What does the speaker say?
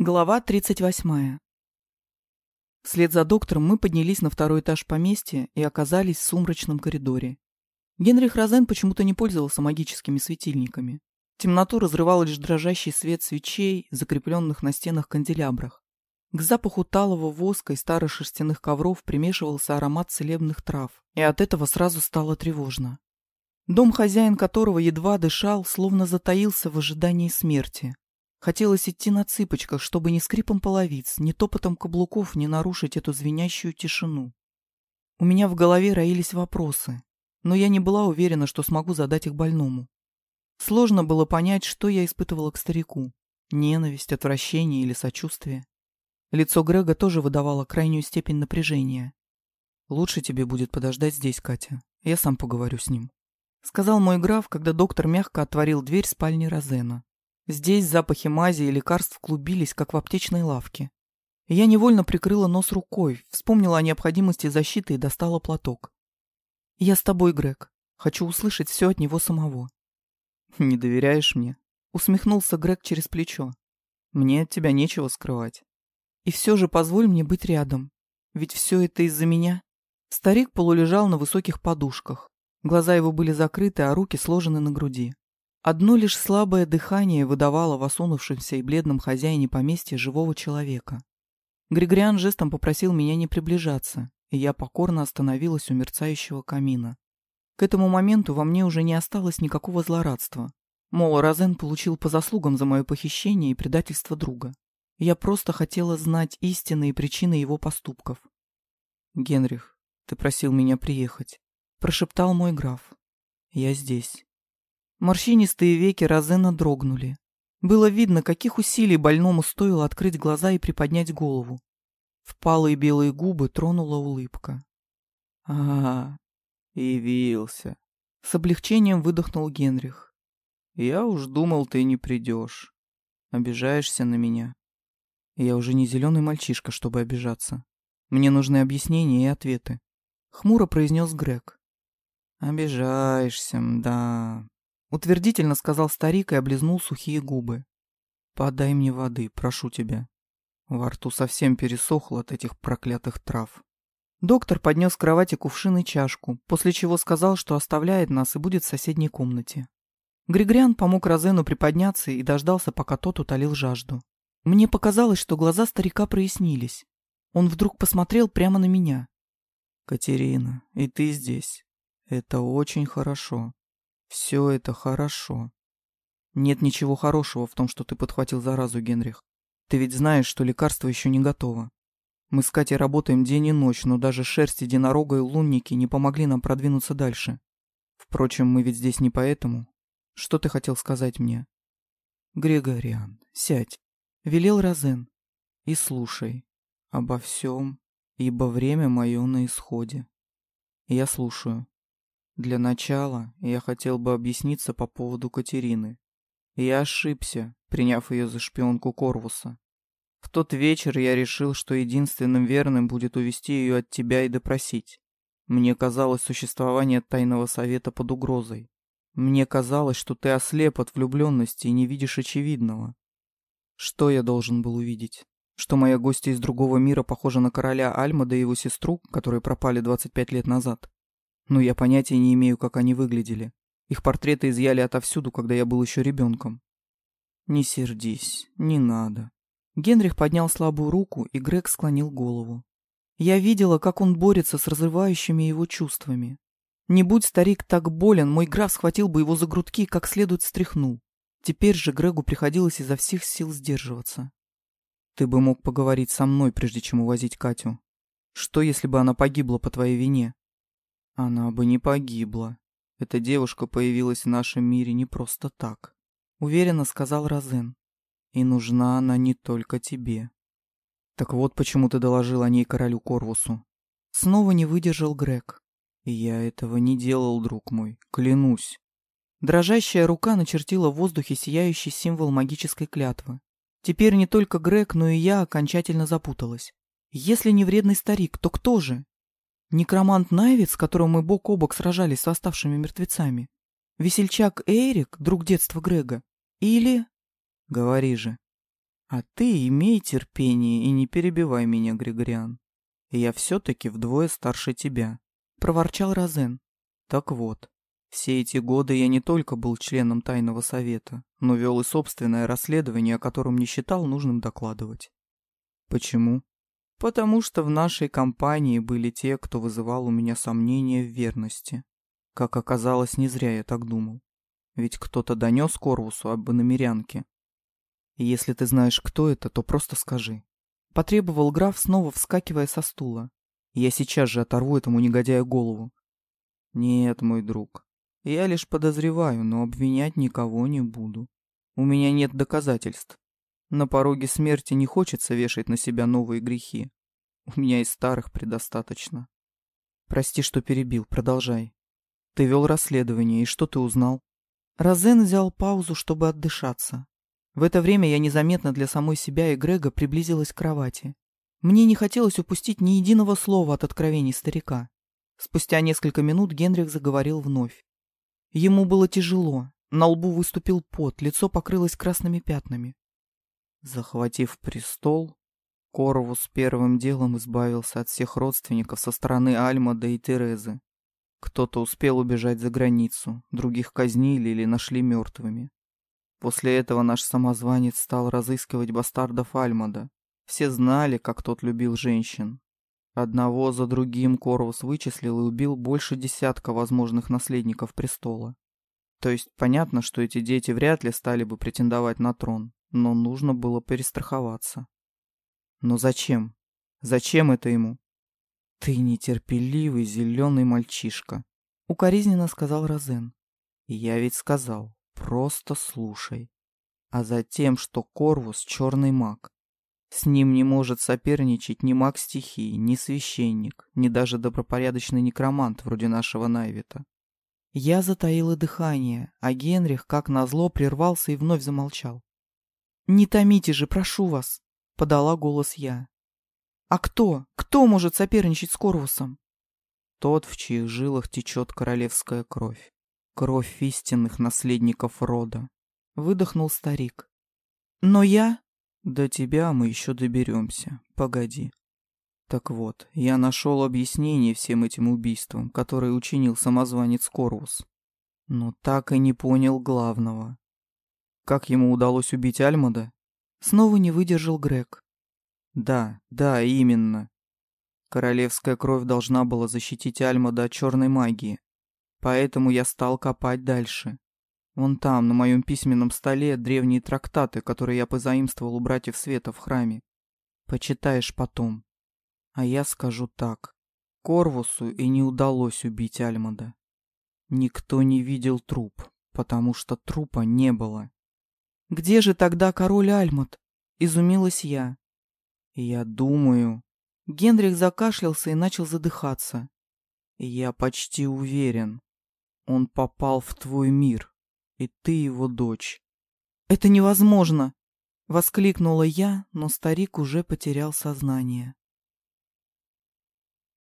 Глава 38. Вслед за доктором мы поднялись на второй этаж поместья и оказались в сумрачном коридоре. Генрих Розен почему-то не пользовался магическими светильниками. Темноту разрывал лишь дрожащий свет свечей, закрепленных на стенах канделябрах. К запаху талого воска и старых шерстяных ковров примешивался аромат целебных трав, и от этого сразу стало тревожно. Дом, хозяин которого едва дышал, словно затаился в ожидании смерти. Хотелось идти на цыпочках, чтобы ни скрипом половиц, ни топотом каблуков не нарушить эту звенящую тишину. У меня в голове роились вопросы, но я не была уверена, что смогу задать их больному. Сложно было понять, что я испытывала к старику. Ненависть, отвращение или сочувствие. Лицо Грега тоже выдавало крайнюю степень напряжения. «Лучше тебе будет подождать здесь, Катя. Я сам поговорю с ним», — сказал мой граф, когда доктор мягко отворил дверь спальни Розена. Здесь запахи мази и лекарств клубились, как в аптечной лавке. Я невольно прикрыла нос рукой, вспомнила о необходимости защиты и достала платок. «Я с тобой, Грег. Хочу услышать все от него самого». «Не доверяешь мне?» — усмехнулся Грег через плечо. «Мне от тебя нечего скрывать. И все же позволь мне быть рядом. Ведь все это из-за меня». Старик полулежал на высоких подушках. Глаза его были закрыты, а руки сложены на груди. Одно лишь слабое дыхание выдавало в осунувшемся и бледном хозяине поместья живого человека. Григориан жестом попросил меня не приближаться, и я покорно остановилась у мерцающего камина. К этому моменту во мне уже не осталось никакого злорадства. Мол, Розен получил по заслугам за мое похищение и предательство друга. Я просто хотела знать истинные причины его поступков. «Генрих, ты просил меня приехать», — прошептал мой граф. «Я здесь». Морщинистые веки Розена дрогнули. Было видно, каких усилий больному стоило открыть глаза и приподнять голову. Впалые белые губы тронула улыбка. а, явился. С облегчением выдохнул Генрих. Я уж думал, ты не придешь. Обижаешься на меня. Я уже не зеленый мальчишка, чтобы обижаться. Мне нужны объяснения и ответы. Хмуро произнес Грег. Обижаешься, да. Утвердительно сказал старик и облизнул сухие губы. «Подай мне воды, прошу тебя». Во рту совсем пересохло от этих проклятых трав. Доктор поднес к кровати кувшин и чашку, после чего сказал, что оставляет нас и будет в соседней комнате. Григориан помог Розену приподняться и дождался, пока тот утолил жажду. Мне показалось, что глаза старика прояснились. Он вдруг посмотрел прямо на меня. «Катерина, и ты здесь. Это очень хорошо. Все это хорошо. Нет ничего хорошего в том, что ты подхватил заразу, Генрих. Ты ведь знаешь, что лекарство еще не готово. Мы с Катей работаем день и ночь, но даже шерсть единорога и лунники не помогли нам продвинуться дальше. Впрочем, мы ведь здесь не поэтому. Что ты хотел сказать мне? Григориан, сядь. Велел Розен. И слушай. Обо всем, ибо время мое на исходе. Я слушаю. Для начала я хотел бы объясниться по поводу Катерины. Я ошибся, приняв ее за шпионку Корвуса. В тот вечер я решил, что единственным верным будет увести ее от тебя и допросить. Мне казалось существование тайного совета под угрозой. Мне казалось, что ты ослеп от влюбленности и не видишь очевидного. Что я должен был увидеть? Что моя гостья из другого мира похожа на короля Альмада и его сестру, которые пропали 25 лет назад? Но я понятия не имею, как они выглядели. Их портреты изъяли отовсюду, когда я был еще ребенком. Не сердись, не надо. Генрих поднял слабую руку, и Грег склонил голову. Я видела, как он борется с разрывающими его чувствами. Не будь старик так болен, мой граф схватил бы его за грудки и как следует стряхнул. Теперь же Грегу приходилось изо всех сил сдерживаться. Ты бы мог поговорить со мной, прежде чем увозить Катю. Что, если бы она погибла по твоей вине? Она бы не погибла. Эта девушка появилась в нашем мире не просто так. Уверенно сказал Розен. И нужна она не только тебе. Так вот почему ты доложил о ней королю Корвусу. Снова не выдержал Грег. Я этого не делал, друг мой, клянусь. Дрожащая рука начертила в воздухе сияющий символ магической клятвы. Теперь не только Грег, но и я окончательно запуталась. Если не вредный старик, то кто же? Некромант Найвец, с которым мы бок о бок сражались с оставшими мертвецами? Весельчак Эрик, друг детства Грега? Или... Говори же. А ты имей терпение и не перебивай меня, Григориан. Я все-таки вдвое старше тебя, — проворчал Розен. Так вот, все эти годы я не только был членом тайного совета, но вел и собственное расследование, о котором не считал нужным докладывать. Почему? Потому что в нашей компании были те, кто вызывал у меня сомнения в верности. Как оказалось, не зря я так думал. Ведь кто-то донес Корвусу об иномерянке. Если ты знаешь, кто это, то просто скажи. Потребовал граф, снова вскакивая со стула. Я сейчас же оторву этому негодяю голову. Нет, мой друг. Я лишь подозреваю, но обвинять никого не буду. У меня нет доказательств. На пороге смерти не хочется вешать на себя новые грехи. У меня и старых предостаточно. Прости, что перебил, продолжай. Ты вел расследование, и что ты узнал? Розен взял паузу, чтобы отдышаться. В это время я незаметно для самой себя и Грега приблизилась к кровати. Мне не хотелось упустить ни единого слова от откровений старика. Спустя несколько минут Генрих заговорил вновь. Ему было тяжело, на лбу выступил пот, лицо покрылось красными пятнами. Захватив престол, Коровус первым делом избавился от всех родственников со стороны Альмада и Терезы. Кто-то успел убежать за границу, других казнили или нашли мертвыми. После этого наш самозванец стал разыскивать бастардов Альмада. Все знали, как тот любил женщин. Одного за другим Корвус вычислил и убил больше десятка возможных наследников престола. То есть понятно, что эти дети вряд ли стали бы претендовать на трон, но нужно было перестраховаться. Но зачем? Зачем это ему? «Ты нетерпеливый зеленый мальчишка», — укоризненно сказал Розен. «Я ведь сказал, просто слушай. А затем, что Корвус — черный маг. С ним не может соперничать ни маг стихии, ни священник, ни даже добропорядочный некромант вроде нашего Найвита. Я затаила дыхание, а Генрих, как назло, прервался и вновь замолчал. «Не томите же, прошу вас!» — подала голос я. А кто? Кто может соперничать с Корвусом? Тот, в чьих жилах течет королевская кровь. Кровь истинных наследников рода. Выдохнул старик. Но я... До тебя мы еще доберемся. Погоди. Так вот, я нашел объяснение всем этим убийствам, которые учинил самозванец Корвус. Но так и не понял главного. Как ему удалось убить Альмада? Снова не выдержал Грег. Да, да, именно. Королевская кровь должна была защитить Альмада от черной магии. Поэтому я стал копать дальше. Вон там, на моем письменном столе, древние трактаты, которые я позаимствовал у братьев Света в храме. Почитаешь потом. А я скажу так. Корвусу и не удалось убить Альмада. Никто не видел труп, потому что трупа не было. «Где же тогда король Альмад?» — изумилась я. «Я думаю...» Генрих закашлялся и начал задыхаться. «Я почти уверен. Он попал в твой мир, и ты его дочь». «Это невозможно!» — воскликнула я, но старик уже потерял сознание.